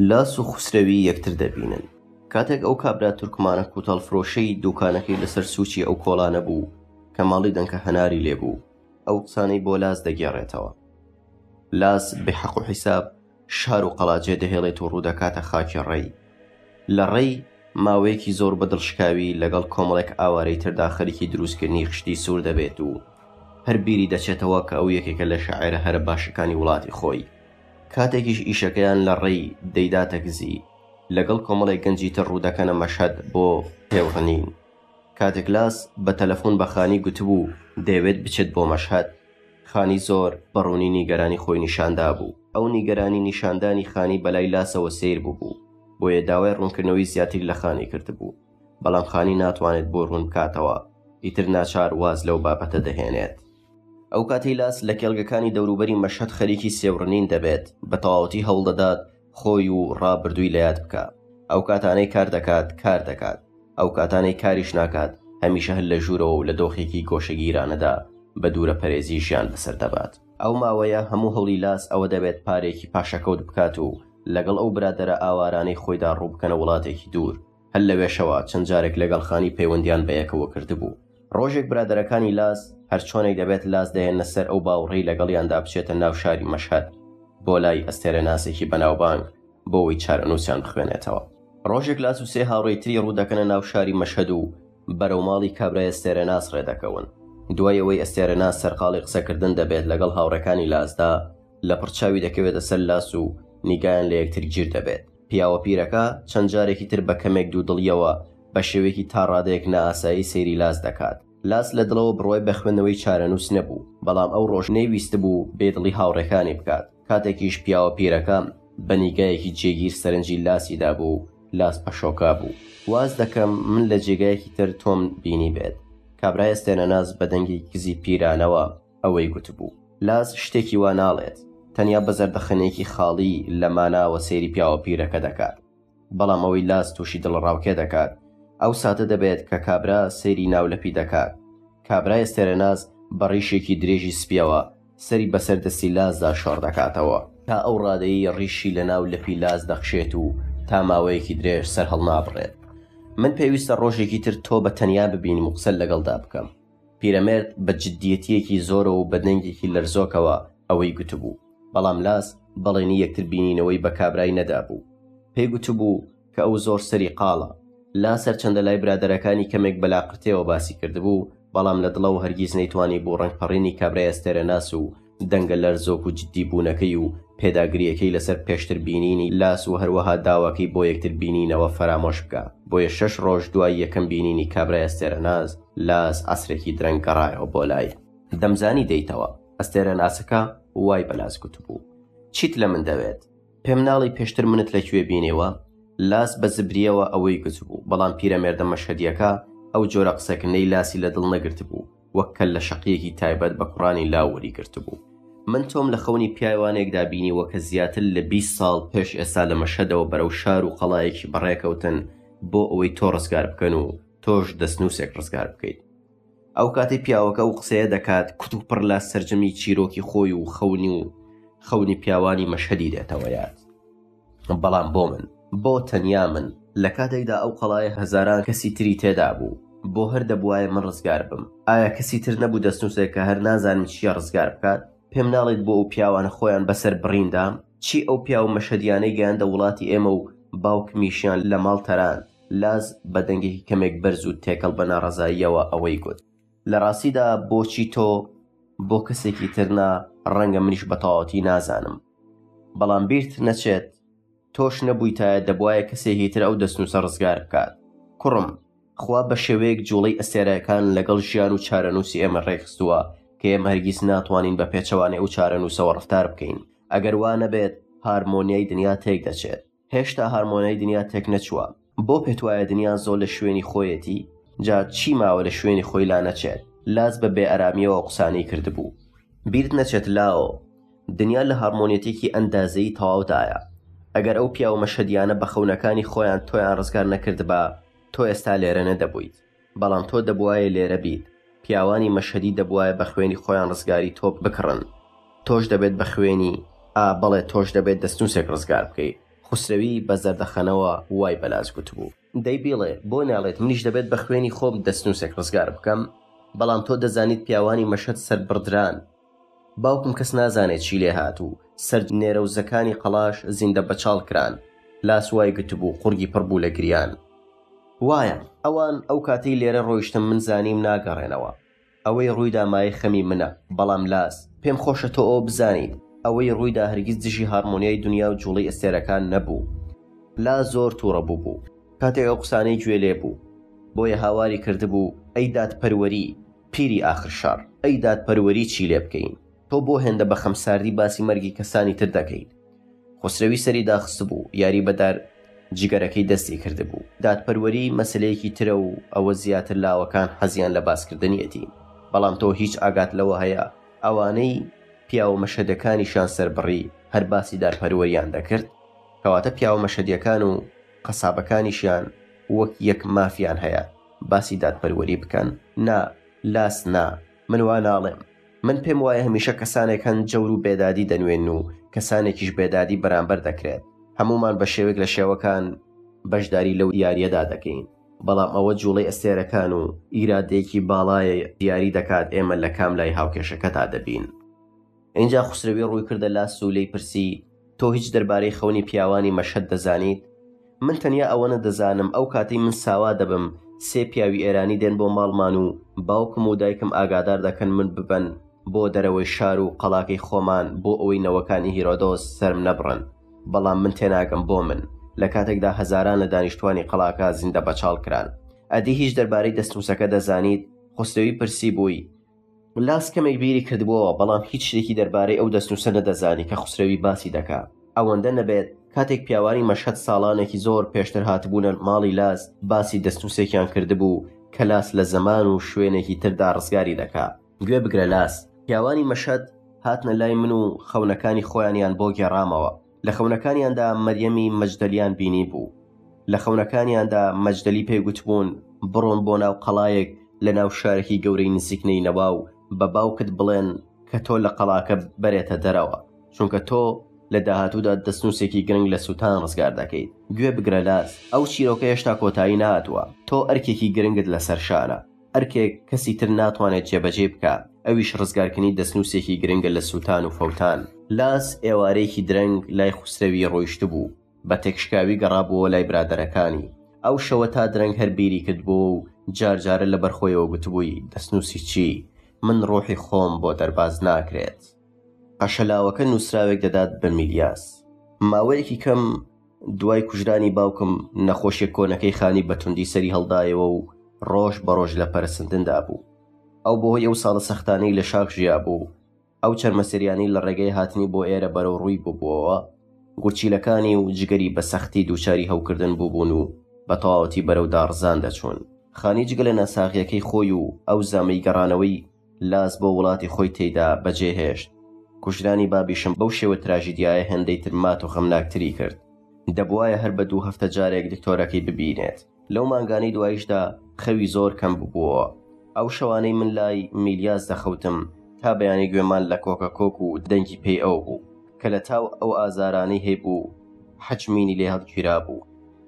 لاس و خوسرەوی یەکتر دەبینن. کاتێک ئەو کابرا تورکمانە کوتەڵ فرۆشەی دووکانەکەی لەسەر سوچی ئەو کۆڵانە بوو کە ماڵی دەنکە هەناری لێبوو ئەو قسانەی بۆ لاس دەگێڕێتەوە لاس بێحەق و حیساب شار و قەڵا جێدەهێڵێت و ڕوودەکاتە خاکی ڕەی. لە ڕەی ماوەیەکی زۆر بە دڵشکاوی لەگەڵ کۆمەڵێک ئاوارەی تردا خەریکی درووستکردنی خشتی سوور دەبێت و هەر بیری دەچێتەوە کە ئەو یەکێکە لە شاعێرە هەرە باشەکانی وڵاتی خۆی. کاتێکیش ئیشەکەیان لە ڕەی دەیداتە گزی، لەگەڵ کۆمەڵێک گەنجی تر ڕوودەکەنە مەشهەد بۆ تێوڕنین. کاتێک لاس بە تەلەفوون بە خانی گوتبوو دەیەوێت بچێت بۆ مەشهەد، خانی زۆر بە ڕوونی نیگەرانی خۆی نیشان دابوو. ئەو نیگەرانی نیشاندانی خانی بە لای لاسەوە سەیر ببوو، بۆیە داوای ڕوونکردنەوەی زیاتری لە خانی کردبوو. بەڵام خانی ناتوانێت بۆی ڕوون بکاتەوە، ئیتر ناچار واز لەو بابەتە دەهێنێت. ئەو کاتەی لاس لە کێڵگەکانی دەوروبەری مەشهەد خەریکی سێوڕنین دەبێت، بە تەواوەتی هەوڵ دەدات، خۆی و ڕابردووی لە یاد بکا ئەو کاتانەی کار دەکات کار دەکات ئەو کاتانەی کاریش ناکات هەمیشە هەر لە ژوورەوە و لە دۆخێکی گۆشەگیرانەدا بە دوورە پەرێزی ژیان بەسەر دەبات. ئەو ماوەیە هەموو هەوڵی لاس ئەوە دەبێت پارەیەکی پاشەکەوت بکات و لەگەڵ ئەو برادەرە ئاوارانەی خۆیدا ڕوو بکەنە وڵاتێکی دوور، هەر لەوێشەوە چەند جارێک لەگەڵ خانی پەیوەندیان بەیەکەوە کردبوو. ڕۆژێک برادەرەکانی لاس، هەرچۆنێک دەبێت لاس دەهێننە سەر ئەو باوڕەی لەگەڵیاندا بچێتە ناو شاری مەشهەد بۆ لای ئەستێرەناسێکی بەناوبانگ بۆوەی چارەنووسیان بخوێنێتەوە. ڕۆژێک لاس و سێ هاوڕێی تری ڕوودەکەنە ناو شاری مەشهەد و بەرەو ماڵی کابرای ئەستێرەناس ڕێدەکەون. دوای ئەوەی ئەستێرەناس سەرقاڵی قسەکردن دەبێت لەگەڵ هاوڕێکانی لاسدا، لەپڕ چاوی دەکەوێتە سەر لاس و نیگایان لەیەکتر گیردەبێت. پیاوە پیرەکە چەند جارێکی تر بە کەمێک دوودڵییەوە بە شێوەیەکی تا ڕادەیەک نائاسایی سەیری لاس دەکات. لاس لە دڵەوە بڕوای بە خوێندنەوەی چارەنووس نەبوو، بەڵام ئەو ڕۆژ نەیویستبوو بێ دڵی هاوڕێکانی بکات. کاتێکیش پیاوە پیرەکە بە نیگایەکی جێگیر سەرنجی لاسی دابوو، لاس پەشۆکا بوو. واز دەکەم من لە جێگایەکی تر تۆم بینیبێت. کابرای ئەستێنەناس بە دەنگێکی کزی پیرانەوە. ئەوەی گوتبوو. لاز شتێکی وا ناڵێت، تەنیا بە زەردەخەنەیەکی خاڵی لە ماناوە سەیری پیاوە پیرەکە دەکات. بەڵام ئەوەی لاز تووشی دڵەڕاوکێ دەکات، ئەو ساتە دەبێت کە کابرا سەیری ناو لەپی دەکات. کابرای ئەستێرەناس بە ڕیشێکی درێژی سپییەوە سەری بەسەر دەستی لازدا شۆڕ دەکاتەوە. تا ئەو ڕادەی ڕیشی لە ناو لەپی لاز دەخشێت و تا ماوەیەکی درێژ سەرهەڵنابڕێت. من پێویستە ڕۆژێکی تر تۆ بە تەنیا ببینم و قسەت لەگەڵدا بکەم. پیرەمێرد بە جدیەتیەکی زۆرەوە و بە دەنگێکی لەرزۆکەوە ئەوەی گوتبوو، بەڵام لاس بەڵێنی یەکتر بینینەوەی بە کابرای نەدابوو. پێی گوتبوو کە ئەو زۆر سەری قاڵە. لاس هەرچەندە لای برادەرەکانی کەمێک بە لاقرتەیەوە باسی کردبوو، بەڵام لە دڵەوە هەرگیز نەیتوانیبوو ڕەنگپەڕینی کابرای ئەستێرەناس و دەنگە لەرزۆک و جدی بوونەکەی و پێداگریەکەی لەسەر پێشتر بینینی لاس و هەروەها داواکەی بۆ یەکتر بینینەوە فەرامۆش بکە بۆیە شەش ڕۆژ دوای یەکەم بینینی کابرای ئەستێرەناس لاس عەسرێکی درەنگ گەڕایەوە بۆ لای دەمزانی دێیتەوە ئەستێرەناسەکە وای بە لاس گوتبوو چیت لە من دەوێت پێم ناڵی پێشتر منت لە کوێ بینیوە لاس بە زبریەوە ئەوەی گوتبوو بەڵام پیرەمێردە مەشهەدیەکە ئەو جۆرە قسەکنەی لاسی لە دڵ نەگرتبوو وەک کەللە شەقیەکی تایبەت بە کوڕانی لاو وەریگرتبوو. من تۆم لە خەونی پیاوانێکدا بینیوە کە زیاتر لە بیست ساڵ پێش ئێستا لە مەشهەدەوە بەرەو شار و قەڵایەکی بەڕێکەوتن بۆ ئەوەی تۆ ڕزگار بکەن و تۆش دەستنووسێک ڕزگار بکەیت. ئەوکاتەی پیاوەکە ئەو قسەیە دەکات کوتوپڕ لە سەرجەمی چیرۆکی خۆی و خەونی و خەونی پیاوانی مەشهەدی دێتەوە یاد. بەڵام بۆ من، بۆ تەنیا من، لە کاتێکدا ئەو قەڵایە هەزاران کەسی تری تێدا بوو، بۆ هەر دەبووایە من ڕزگار بم. ئایا کەسی تر نەبوو دەستنووسێک کە هەر نازانم چییە ڕزگار بکات؟ پێم ناڵێیت بۆ ئەو پیاوانە خۆیان بەسەر بڕین دا؟ چی ئەو پیاو مەشهەدیانەی گەیاندە وڵاتی ئێمە و باوکمیشیان لە ماڵ تەراند؟ لاز بە دەنگێکی کەمێک بەرز و تێکەڵ بە ناڕەزاییەوە ئەوەی گوت. لە ڕاستیدا بۆچی تۆ بۆ کەسێکی ترنا ڕەنگە منیش بەتەواوەتی نازانم بەڵام بیرت نەچێت تۆش نەبوویتایە دەبواە کەسێکی تر ئەو دەستنووسە ڕزگار بکات کوڕم خوا بە شێوەیەک جوڵی ئەستێرەکان لەگەڵ ژیان و چارەنووسی ئێمە ڕێکخستووە کە ئێمە هەرگیز ناتوانین بە پێچەوانەی ئەو چارەنووسەوە ڕفتار بکەین ئەگەر وا نەبێت هارمۆنیای دنیا تێک دەچێت هێشتا هارمۆنای دنیا تێک نەچووە بۆ پێت وایە دنیا زۆر لە شوێنی خۆیەتی جا چی ماوە لە شوێنی خۆی لا نەچێت لاز بە بێ ئەرامیەوە قسانی کردبوو بیرت نەچێت لاۆ دنیا لە هارمۆنیەتێکی ئەندازەی تەواودایە ئەگەر ئەو پیاو مەشهدیانە بە خەونەکانی خۆیان تۆیان ڕزگار نەکردبا تۆ ئێستا لێرە نەدەبوویت. بەڵام تۆ دەبوایە لێرە بیت پیاوانی مەشهەدی دەبوایە بە خوێنی خۆیان ڕزگاری تۆپ بکڕن تۆش دەبێت بە خوێنی ئا بەڵێ تۆش دەبێت دەستنوسێک ڕزگار بکەی خوسرەوی بە زەردەخەنەوە وای بە لاس گوتبوو. دەی بیڵێ بۆ ناڵێت منیش دەبێت بە خوێنی خۆم دەستنوسێک ڕزگار بکەم بەڵام تۆ دەزانیت پیاوانی مەشهەد سەربڕدران. باوکم کەس نازانێ چی لێ هات و سەرجەم نێرەوزەکانی قەڵاش زیندە بەچاڵ کران، لاس وای گرتبوو، قوڕگی پڕ بوو لە گریان. وایە، ئەوان ئەو کاتەی لێرە ڕۆیشتم من زانیم ناگەڕێنەوە. ئەوەی ڕوویدا مایەی خەمی منە، بەڵام لاس، پێم خۆشە تۆ ئەوە بزانیت، ئەوەی ڕوویدا هەرگیز دژی هارمۆنیای دونیا و جووڵەی ئەستێرەکان نەبوو. لاس زۆر تووڕە بووبوو، کاتێک ئەو قسانەی گوێ لێ بوو. بۆیە هاواری کردبوو، ئەی دادپەروەری! پیری ئاخر شەڕ. ئەی دادپەروەری چی لێ بکەین؟ تۆ بۆ هێندە بە خەمساردی باسی مەرگی کەسانی تر دەکەیت؟ خوسرەوی سەری داخستبوو، یاری بە دار جگەرەکەی دەستی کردبوو. دادپەروەری مەسەلەیەکی ترە و ئەوە زیاتر لاوەکان حەزیان لە باسکردنیەتی. بەڵام تۆ هیچ ئاگات لەوە هەیە ئەوانەی پیاوە مەشهەدەکانیشیان سەربڕی هەر باسی دادپەروەریان دەکرد؟ کەواتە پیاوە مەشهەدیەکان و قەسابەکانیشیان وەک یەک مافیان هەیە. باسی دادپەروەری بکەن نا لاس نا من وا ناڵێم من پێم وایە هەمیشە کەسانێک هەن جەور و بێدادی دەنوێن و کەسانێکیش بێدادی بەرامبەر دەکرێت هەموومان بە شێوێک لە شێوەکان بەشداری لەو یاریەدا دەکەین بەڵام ئەوە جوڵەی ئەستێرەکان و ئیرادەیەکی باڵایە دیاری دەکات ئێمە لە کام لای هاوکێشەکەدا دەبین. ئینجا خوسرەوی ڕووی کردە لاس و لی پرسی تۆ هیچ دەربارەی خەونی پیاوانی مەشهد دەزانیت من تەنیا ئەوەنە دەزانم ئەو کاتەی من ساوا دەبم سێ پیاوی ئێرانی دێن بۆ ماڵمان و باوکم و دایکم ئاگادار دەکەن من ببەن بۆ دەرەوەی شار و قەڵاکەی خۆمان بۆ ئەوەی نەوەکانی هیرۆدۆس سەرم نەبڕن بەڵام من تێناگەم بۆ من لە کاتێکدا هەزاران لە دانیشتوانی قەڵاکە زیندە بەچاڵ کران ئەدی هیچ دەربارەی دەستنووسەکە دەزانیت خوسرەوی پرسی بووی ملاس کەمێک بیری کردبۆوە بەڵام هیچ شتێکی دەربارەی ئەو دەستنووسە نەدەزانی کە خوسرەوی باسی دەکا ئەوەندە نەبێت کاتێک پیاوانی مەشهەد ساڵانێکی زۆر پێشتر هاتبوونە ماڵی لاس باسی دەستنووسێکیان کردبوو کە لاس لە زەمان و شوێنێکی تردا ڕزگاری دەکا گوێ بگرە لاس، پیاوانی مەشهەد هاتنە لای من و خەونەکانی خۆیانیان بۆ گێڕامەوە. لە خەونەکانیاندا مەریەمی مەجدەلیان بینی بوو لە خەونەکانیاندا مەجدەلی پێگوتبوون بڕۆن بۆ ناو قەڵایەک لە ناو شارێکی گەورەی نزیکنەی نەوا و بە باوکت بڵێن کە تۆ لە قەڵاکە بەرێتە دەرەوە چونکە تۆ لە داهاتوودا دەستنووسێکی گرنگ لە سووتان ڕزگار دەکەیت گوێ بگرە لاز ئەو چیرۆکە هێشتا کۆتایی ناتوە تۆ ئەرکێکی گرنگت لەسەر شانە ئەرکێک کەسی تر ناتوانێت جێبەجێی بکا، ئەویش ڕزگارکردنی دەستنووسێکی گرنگە لە سووتان و فەوتان. لاس ئێوارەیەکی درەنگ لای خوسرەوی ڕۆیشتبوو، بە تێکشکاوی گەڕابۆوە لای برادەرەکانی. ئەو شەوە تا درەنگ هەر بیری کردبۆوە و جار جارە لە بەر خۆیەوە گوتبووی، دەستنووسی چی؟ من ڕووحی خۆم بۆ دەرباز ناکرێت. قەشەلاوەکە نووسراوێک دەدات بە میلیاس. ماوەیەکی کەم. دوای کوژرانی باوکم نەخۆشیە کۆنەکەی خانی بەتوندی سەری هەڵدایەوە و ڕۆژ بە ڕۆژ لە پەرسندندا بوو ئەو بۆهۆی ئەو ساڵە سەختانەی لە شاخ ژیا بوو ئەو چەرمەسریانی لە ڕێگەی هاتنی بۆ ئێرە بەرەو ڕووی ببووەوە گورچیلەکانی و جگەری بە سەختی دووچاری هەوکردن بووبوون و بە تەواوەتی بەرەو داڕزان دەچوون خانی جگە لە ناساغیەکەی خۆی و ئەو زامەی گەڕانەوەی لاس بۆ وڵاتی خۆی تێیدا بەجێ هێشت. کوژرانی بابیشم بەو شێوە تراژیدیایە هێندەی تر مات و غەمناکتری کرد. دەبوایە هەر بە دوو هەفتە جارێک دکتۆرەکەی ببینێت. لەو مانگانەی دوایشدا خەوی زۆر کەم ببووەوە. ئەو شەوانەی من لای میلیاس دەخەوتم تا بەیانی گوێمان لە کۆکە کۆک و دەنگی پێی ئەو بوو کە لە تاو ئەو ئازارانەی هەیبوو حەجمینی لێ هەڵگیرابوو.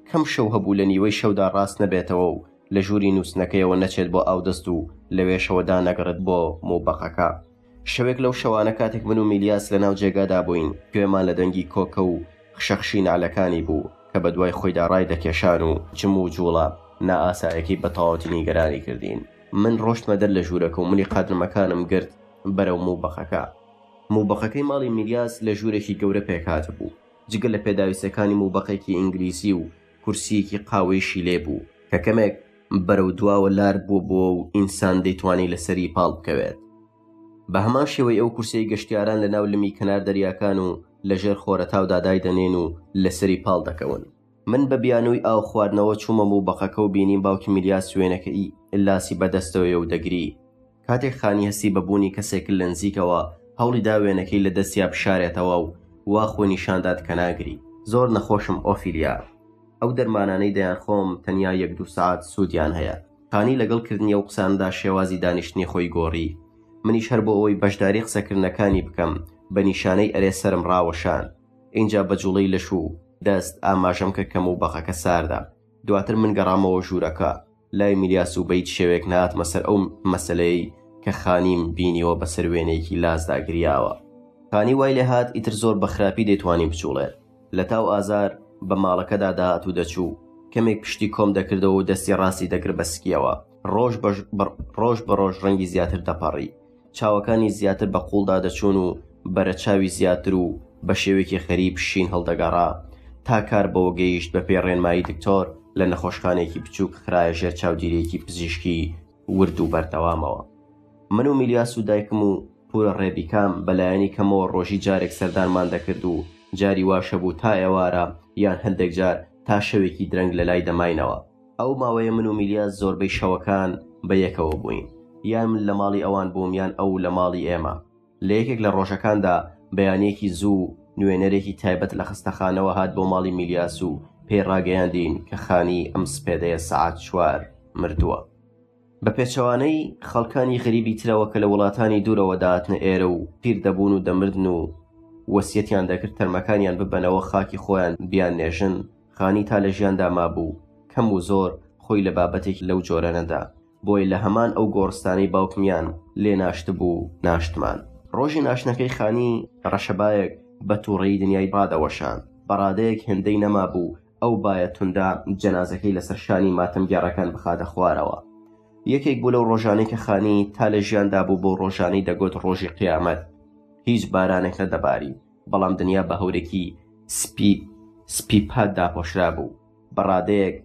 کەم شەو هەبوو لە نیوەی شەودا ڕاست نەبێتەوە و لە ژووری نووستنەکەیەوە نەچێت بۆ ئاودەست و لەوێشەوە دانەگڕێت بۆ مووبەقەکە. شەوێک لەو شەوانە کاتێک من و میلیاس لەناو جێگادا بووین، گوێمان لە دەنگی کۆکە و خشەخشی نەعلەکانی بوو کە بەدوای خۆیدا ڕایدەکێشان و جموجوڵە نائاسایەکەی بە تەواوەتی نیگەرانی کردین. من ڕۆشتمە دەر لە ژوورەکە و ملی قادرمەکانم گرت بەرەو مووبەقەکە. مووبەقەکەی ماڵی میلیاس لە ژوورێکی گەورە پێکهاتبوو، جگە لە پێداویستەکانی مووبەقێکی ئینگلیزی و کورسییەکی قاوەیشی لێ بوو کە کەمێک بەرەو دواوە لار بووبووە و ئینسان دەیتوانی لەسەری پاڵ بکەوێت. بە هەمان شێوەی ئەو کورسیەی گەشتیاران لە ناو لمی کەنار دەریاکان و لە ژێر خۆرەتاودا دایدەنێن و لەسەری پاڵ دەکەون. من بە بیانووی ئاو خواردنەوە چوومە مووبەقەکە و بینیم باوکی میلیاس وێنەکە ی الاسی بە دەستەوەیە و دەگری. کاتێک خانی هەستی بە بوونی کەسێکل لە نزیکەوە، هەوڵیدا وێنەکەی لە دەستیا بشارێتەوە و وا خۆی نیشان دات کە ناگری. زۆر نەخۆشم ئۆفیلیا. ئەو دەرمانانەی دەیانخۆم تەنیا یەک دوو سەعات سوودیان هەیە. خانی لەگەڵ کردنی ئەو قسانەدا شێوازی دانیشتنی خۆی گۆڕی. منیش هەر بۆ ئەوەی بەشداری قسەکردنەکانی بکەم، بە نیشانەی ئەرێ سەرم ڕاوەشاند. ئینجا بە جووڵەی لەش و دەست ئاماژەم کرد کە مووبەخەکە ساردە. دواتر من گەڕامەوە ژوورەکە. لای میلیاس و بەیت شێوەیەک نەهاتمە سەر ئەو مەسەلەیەی کە خانیم بینیوە بەسەر وێنەیەکی لاسدا گریاوە. خانی وای لێ هات ئیتر زۆر بە خراپی دەیتوانی بجووڵێت. لەتاو ئازار بە ماڵەکەدا دەهات و دەچوو. کەمێک پشتی کۆم دەکردەوە و دەستی ڕاستی دەگرت بە سکییەوە. ڕۆژ بە ڕۆژ ڕەنگی زیاتر دەپەڕی. چاوەکانی زیاتر بە قووڵدا دەچوون و بەرەچاوی زیاتر و بە شێوەیەکی غەریب شین هەڵدەگەڕا. تا کار بەوە گەیشت بە پێی ڕێنمایی دکتۆر لە نەخۆشخانەیەکی بچووک خرایە ژێر چاودیرییەکی پزیشکی ورد و بەردەوامەوە. من و میلیاس و دایکم و پوورە ڕێبیکام بە لایەنی کەمەوە ڕۆژی جارێک سەردانمان دەکرد و جاری واش هەبوو تا ئێوارە یان هەندێک جار تا شەوێکی درەنگ لە لای دەماینەوە. ئەو ماوەیە من و میلیاس زۆربەی شەوەکان بە یەکەوە بووین، یان من لە ماڵی ئەوان بووم یان ئەو لە ماڵی ئێمە. لە یەکێک لە ڕۆژەکاندا بەیانییەکی زوو نوێنەرێکی تایبەت لە خەستەخانەوە هات بۆ ماڵی میلیاس و پێی ڕاگەیاندین کە خانی ئەم سپێدەیە سەعات چوار مردووە. بە پێچەوانەی خەڵکانی غەریبی ترەوە کە لە وڵاتانی دوورەوە دەهاتنە ئێرە و پیر دەبوون و دەمردن و وەسیەتیان دەکرد تەرمەکانیان ببەنەوە خاکی خۆیان بیاننێژن، خانی تا لە ژیاندا مابوو، کەم و زۆر خۆی لە بابەتێکی لەو جۆرە نەدا، بۆیە لە هەمان ئەو گۆڕستانەی باوکمیان لێ ناشتبوو ناشتمان. ڕۆژی ناشتنەکەی خانی، ڕەشەبایەک بە تووڕەیی دنیای ڕادەوەشاند، بەڕادەیەک هێندەی نەمابوو ئەو بایە توندا جەنازەکەی لەسەر شانی ماتەمگێڕەکان بخاتە خوارەوە یەکێک بوو لەو ڕۆژانەی کە خانی تا لە ژیاندا بوو بۆ ڕۆژانەی دەگوت ڕۆژی قیامەت هیچ بارانێک نەدەباری بەڵام دنیا بە هەورێکی سپی سپی پات داپۆشرا بوو بەڕادەیەک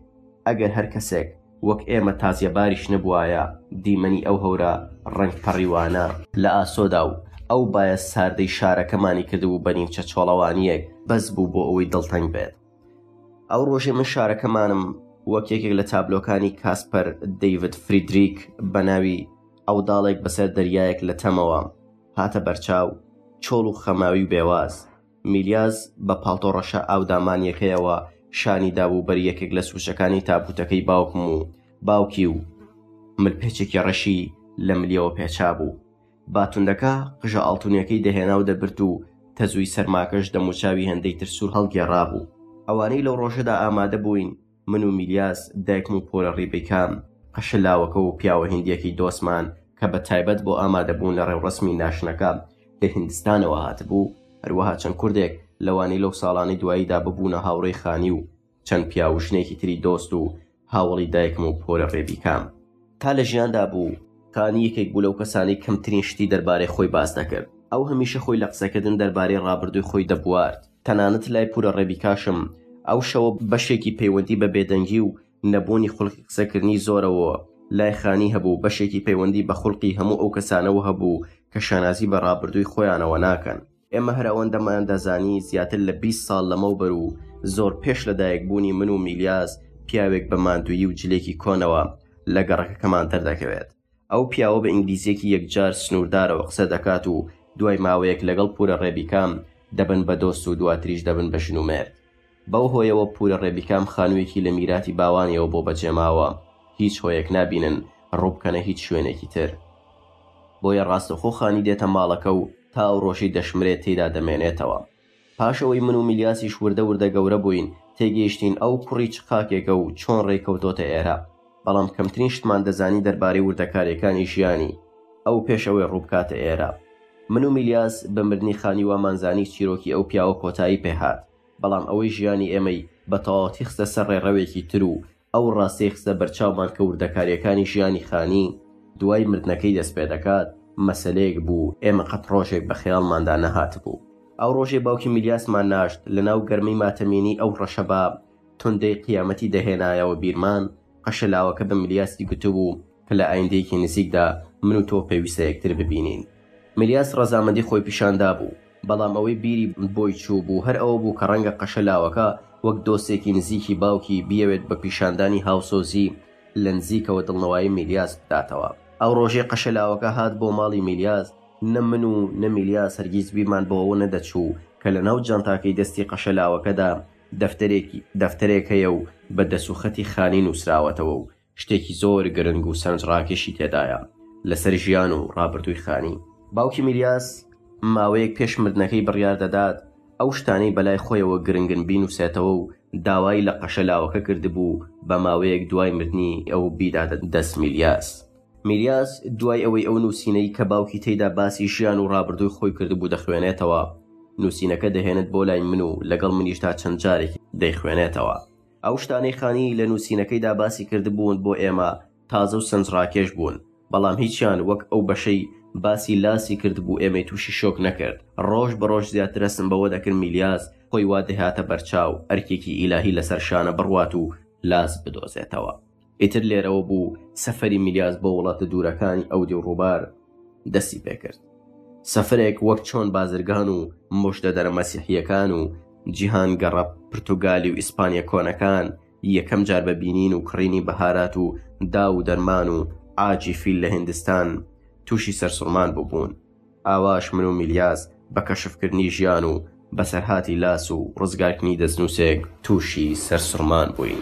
ئەگەر هەر کەسێک وەک ئێمە تازیەباریش نەبووایە دیمەنی ئەو هەورە ڕەنگ پەڕیوانە لە ئاسۆدا و ئەو بایە ساردەی شارەکەمانی کردبوو بە نیمچە چۆڵەوانییەک بەس بوو بۆ ئەوەی دڵتەنگ بێت ئەو ڕۆژەی من شارەکەمانم وەک یەکێک لە تابلۆکانی کاسپەر دەیڤد فریدریک بە ناوی ئەو داڵێک بەسەر دەریایەک لە تەمەوە هاتە بەرچاو چۆڵ و خەماوی و بێواز میلیاس بە پاڵتۆ ڕەشە ئاودامانییەکەیەوە شانی دا بوو بەر یەکێک لە سووچەکانی تابووتەکەی باوکم و باوکی و ملپێچێکی ڕەشی لە ملیەوە پێچابوو. باتوندەکە قژە ئاڵتونییەکەی دەهێنا و دەبرد و تەزووی سەرماکەش دەموچاوی هێندەی تر سوور هەڵگێڕابوو. ئەوانەی لەو ڕۆژەدا ئامادە بووین، من و میلیاس دایکم و پۆرە ڕیبیکا، قەشە لاوەکە و پیاوە هیندییەکی دۆستمان کە بە تایبەت بۆ ئامادەبوون لە ڕێوڕەسمی ناشتنەکە لە هیندستانەوە هاتبوو، هەروەها چەند کوردێک لەوانەی لەو ساڵانەی دواییدا ببوونە هاوڕێی خانی و چەند پیاو و ژنێکی تری دۆست و هاوەڵی دایکم و پۆرە ڕێبیکا. تا لە ژیاندا بوو، خانی یەکێک بوو لەو کەسانەی کەمترین شتی دەربارەی خۆی باس دەکرد. ئەو هەمیشە خۆی لە قسەکردن دەربارەی ڕابردووی خۆی دەبوارد. تەنانەت لای پورە ڕێبیکاشم ئەو شەوە بەشێکی پەیوەندی بە بێدەنگی و نەبوونی خولقی قسەکردنی زۆرەوە لای خانی هەبوو بەشێکی پەیوەندی بە خولقی هەموو ئەو کەسانەوە هەبوو کە شانازی بە ڕابردووی خۆیانەوە ناکەن ئێمە هەر ئەوەندەمان دەزانی زیاتر لە بیست ساڵ لەمەوبەر و زۆر پێش لەدایکبوونی من و میلیاس پیاوێک بە ماندوویی و جلێکی کۆنەوە لە گەڕەکەکەمان دەردەکەوێت ئەو پیاوە بە ئینگلیزییەکی یەکجار سنووردارەوە قسە دەکات و دوای ماوەیەک لەگەڵ پوورە ڕێبیکام دەبن بە دۆست و دواتریش دەبن بە ژن و مێرد. بەو هۆیەوە پوورە ڕێبیکام خانوویەکی لە میراتی باوانیەوە بۆ بەجێ ماوە. هیچ هۆیەک نابینن ڕووبکەنە هیچ شوێنێکی تر. بۆیە ڕاستەوخۆ خانی دێتە ماڵەکە و تا ئەو ڕۆژەی دەشمرێت تێیدا دەمێنێتەوە. پاش ئەوەی من و میلیاسیش وردە وردە گەورە بووین، تێگەیشتین ئەو کوڕی چ خاکێکە و چۆن ڕێی کەوتۆتە ئێرە، بەڵام کەمترین شتمان دەزانی دەربارەی وردەکارییەکانی ژیانی ئەو پێش ئەوەی ڕوو بکاتە ئێرە. من و میلیاس بە مردنی خانی وامان زانی چیرۆکی ئەو پیاوە کۆتایی پێ هات، بەڵام ئەوەی ژیانی ئێمەی بە تەواوەتی خستە سەر ڕێڕەوێکی تر و ئەو ڕاستیەی خستە بەرچاومان کە وردەکاریەکانی ژیانی خانی دوای مردنەکەی دەست پێ دەکات مەسەلەیەک بوو ئێمە قەت ڕۆژێک بە خەیاڵماندا نەهاتبوو. ئەو ڕۆژەی باوکی میلیاسمان ناشت لە ناو گەرمەی ماتەمینی ئەو ڕەشەبا توندەی قیامەتی دەهێنایەوە بیرمان، قەشە لاوەکە بە میلیاسی گوتبوو، کە لە ئایندەیەکی نزیکدا من و تۆ پێویستە یەکتر ببینین. میلیاس ڕەزامەندی خۆی پیشان دابوو، بەڵام ئەوەی بیری بۆی چوو بوو هەر ئەوە بوو کە ڕەنگە قەشە لاوەکە وەک دۆستێکی نزیکی باوکی بیەوێت بە پیشاندانی هاوسۆزی لە نزیکەوە دڵنەوایی میلیاس بداتەوە. ئەو ڕۆژەی قەشە لاوەکە هات بۆ ماڵی میلیاس، نە من و نە میلیاس هەرگیز بیرمان بەوەوە نەدەچوو کە لە ناو جانتاکەی دەستی قەشە لاوەکەدا دەفتەرێکی دەفتەرێک هەیە و بە دەسوخەتی خانی نووسراوەتەوە و شتێکی زۆر گرنگ و سەرنج ڕاکێشی تێدایە لەسەر ژیان و ڕابردووی خانی. باوکی میلیاس ماوەیەک پێش مردنەکەی بڕیار دەدات ئەو شتانەی بەلای خۆیەوە گرنگن بینووسێتەوە و داوای لە قەشە لاوەکە کردبوو بە ماوەیەک دوای مردنی ئەو بیداتە دەست میلیاس. میلیاس دوای ئەوەی ئەو نووسینەی کە باوکی تێیدا باسی ژیان و ڕابردووی خۆی کردبوو دەخوێنێتەوە، نووسینەکە دەهێنێت بۆ لای من و لەگەڵ منیشدا چەند جارێکی دەیخوێنێتەوە. ئەو شتانەی خانی لە نووسینەکەیدا باسی کردبوون بۆ ئێمە تازە و سەنجڕاکێش بوون، بەڵام هیچیان وەک ئەو بەشەی باسی لاسی کردبوو ئێمەی تووشی شۆک نەکرد. ڕۆژ بە ڕۆژ زیاتر هەستم بەوە دەکرد میلیاس خۆی وا دەیهاتە بەرچاو ئەرکێکی ئیلاهی لەسەر شانە بڕوات و لاس بدۆزێتەوە. ئیتر لێرەوە بوو سەفەری میلیاس بۆ وڵاتە دوورەکانی ئەودی و ڕووبار دەستی پێکرد سەفرێک وەک چۆن بازرگان و مشتە دەرە مەسیحیەکان و جیهان گەڕە پرتوگالی و ئیسپانیە کۆنەکان یەکەم جار بە بینین و کڕینی بەهارات و دا و دەرمان و ئاجی فیل لە هندستان تووشی سەرسوڕمان ببوون ئاواش من و میلیاس بە کەشفکردنی ژیان و بەسەرهاتی لاس و ڕزگارکردنی دەستنووسێک تووشی سەرسوڕمان بووین.